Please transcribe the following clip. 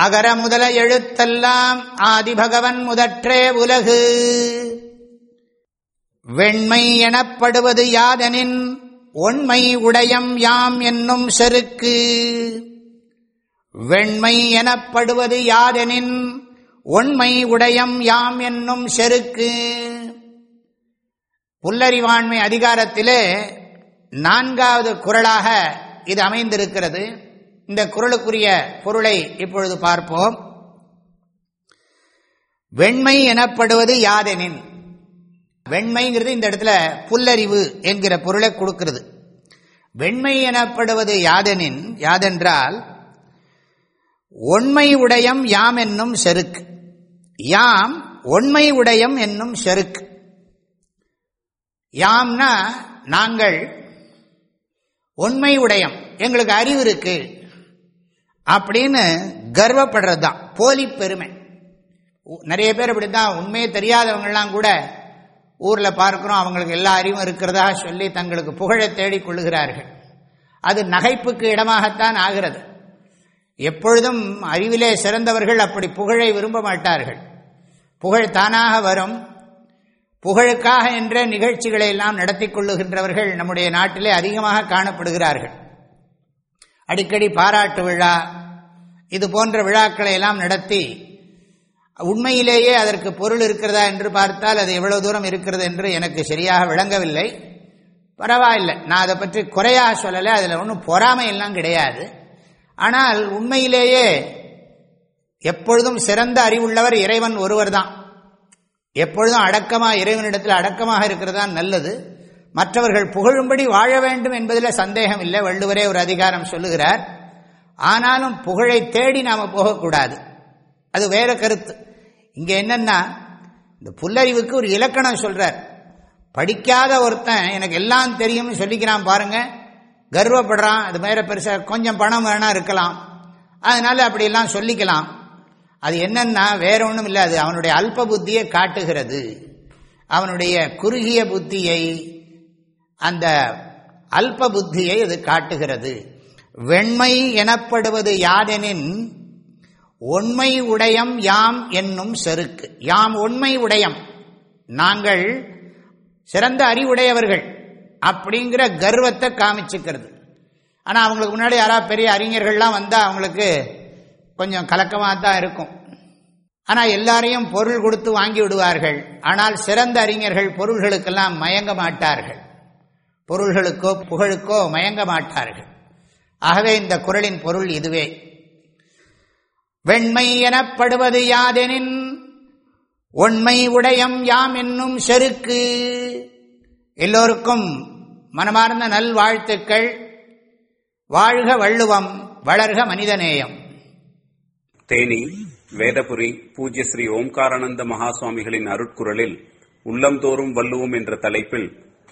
அகர முதல எழுத்தெல்லாம் ஆதிபகவன் முதற்றே உலகு. வெண்மை எனப்படுவது யாதெனின் ஒண்மை உடையம் யாம் என்னும் செருக்கு. வெண்மை எனப்படுவது யாதெனின் ஒண்மை உடையம் யாம் என்னும் செருக்கு. புல்லறிவாண்மை அதிகாரத்திலே நான்காவது குரலாக இது அமைந்திருக்கிறது. இந்த குரலுக்குரிய பொருளை இப்பொழுது பார்ப்போம். வெண்மை எனப்படுவது யாதெனின்? வெண்மைங்கிறது இந்த இடத்துல புல்லறிவு என்கிற பொருளை கொடுக்கிறது. வெண்மை எனப்படுவது யாதெனின்? யாதென்றால் ஒன்மை உடையம் யாம் என்னும் செருக்கு. யாம் ஒன்மை உடையம் என்னும் செருக்கு. யாம்னா நாங்கள் உண்மை உடையம். எங்களுக்கு அறிவு இருக்கு. அப்படின்னு கர்வப்படுறது தான் போலி பெருமை. நிறைய பேர் அப்படித்தான். உண்மையே தெரியாதவங்கெல்லாம் கூட ஊரில் பார்க்குறோம். அவங்களுக்கு எல்லா அறிவும் இருக்கிறதா சொல்லி தங்களுக்கு புகழை தேடிக் கொள்ளுகிறார்கள். அது நகைப்புக்கு இடமாகத்தான் ஆகிறது. எப்பொழுதும் அறிவிலே சிறந்தவர்கள் அப்படி புகழை விரும்ப மாட்டார்கள். புகழ் தானாக வரும். புகழுக்காக என்ற நிகழ்ச்சிகளை எல்லாம் நடத்தி கொள்ளுகின்றவர்கள் நம்முடைய நாட்டிலே அதிகமாக காணப்படுகிறார்கள். அடிக்கடி பாராட்டு விழா இது போன்ற விழாக்களை எல்லாம் நடத்தி உண்மையிலேயே அதற்கு பொருள் இருக்கிறதா என்று பார்த்தால் அது எவ்வளவு தூரம் இருக்கிறது என்று எனக்கு சரியாக விளங்கவில்லை. பரவாயில்லை. நான் அதை பற்றி குறையாக சொல்லலை. அதில் ஒன்றும் பொறாமை எல்லாம் கிடையாது. ஆனால் உண்மையிலேயே எப்பொழுதும் சிறந்த அறிவுள்ளவர் இறைவன் ஒருவர் தான் எப்பொழுதும் அடக்கமாக இறைவனிடத்தில் அடக்கமாக இருக்கிறது தான் நல்லது. மற்றவர்கள் புகழும்படி வாழ வேண்டும் என்பதில் சந்தேகம் இல்லை. வள்ளுவரே ஒரு அதிகாரம் சொல்லுகிறார். ஆனாலும் புகழை தேடி நாம் போகக்கூடாது. அது வேற கருத்து. இங்கே என்னென்னா இந்த புல்லறிவுக்கு ஒரு இலக்கணம் சொல்கிறார் படிக்காத ஒருத்தன் எனக்கு எல்லாம் தெரியும்னு சொல்லிக்கிறான் பாருங்கள் கர்வப்படுறான் அது மேல பெருசாக கொஞ்சம் பணம் வேணா இருக்கலாம். அதனால் அப்படியெல்லாம் சொல்லிக்கலாம். அது என்னன்னா வேற ஒன்றும் இல்லை அது அவனுடைய அல்ப புத்தியை காட்டுகிறது. அவனுடைய குறுகிய புத்தியை அந்த அல்ப புத்தியை அது காட்டுகிறது. வெண்மை எனப்படுவது யாதெனின் உண்மை உடையம் யாம் என்னும் செருக்கு. யாம் உண்மை உடையம். நாங்கள் சிறந்த அறிவுடையவர்கள் அப்படிங்கிற கர்வத்தை காமிச்சுக்கிறது. ஆனால் அவங்களுக்கு முன்னாடி யாராவது பெரிய அறிஞர்கள்லாம் வந்தால் அவங்களுக்கு கொஞ்சம் கலக்கமாக தான் இருக்கும். ஆனால் எல்லாரையும் பொருள் கொடுத்து வாங்கி விடுவார்கள். ஆனால் சிறந்த அறிஞர்கள் பொருள்களுக்கெல்லாம் மயங்க மாட்டார்கள். பொருள்களுக்கோ புகழுக்கோ மயங்க மாட்டார்கள். ஆகவே இந்த குரலின் பொருள் இதுவே. வெண்மை எனப்படுவது யாதெனின் உண்மை உடையம் யாம் என்னும் செருக்கு. எல்லோருக்கும் மனமார்ந்த நல்வாழ்த்துக்கள். வாழ்க வள்ளுவம் வளர்க மனிதநேயம். தேனி வேதபுரி பூஜ்ய ஸ்ரீ ஓம்காரானந்த மகாசுவாமிகளின் அருட்குரலில் உள்ளம்தோறும் வள்ளுவோம் என்ற தலைப்பில்